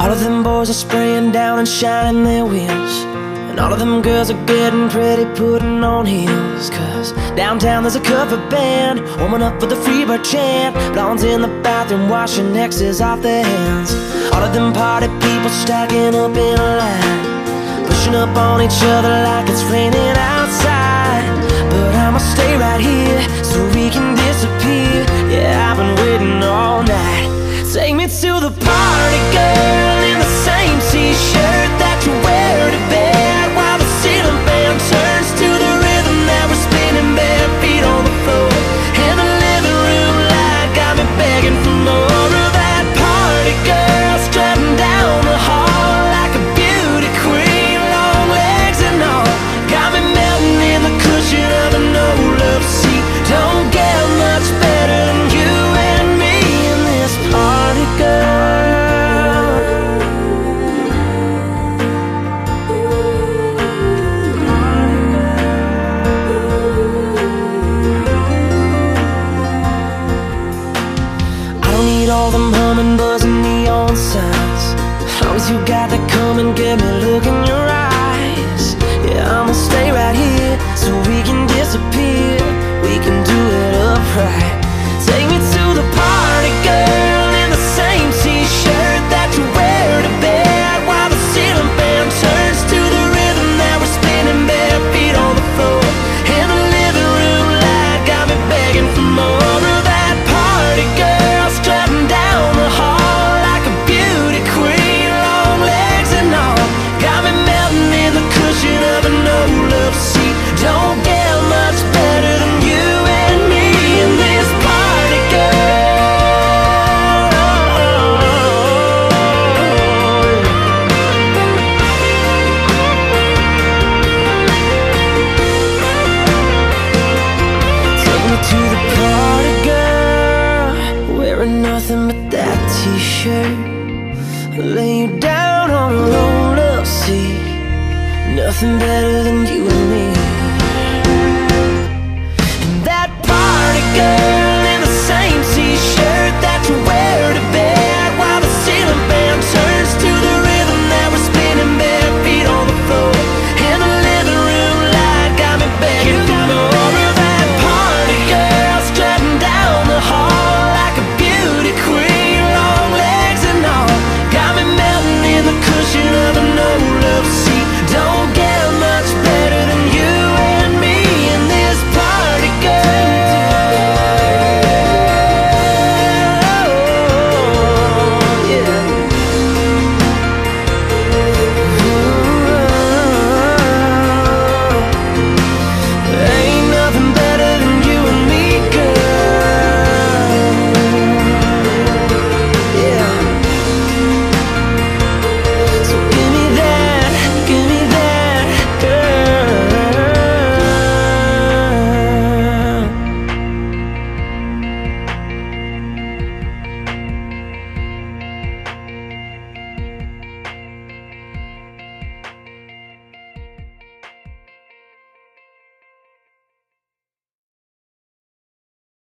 All of them boys are spraying down and shining their wheels. And all of them girls are getting pretty, putting on heels. Cause downtown there's a cover band Warming up for the free bar chant. Blondes in the bathroom washing X's off their hands. All of them party people stacking up in a line. Pushing up on each other like it's raining outside. nothing but that t-shirt. Lay you down on a roll-up seat. Nothing better than you and me.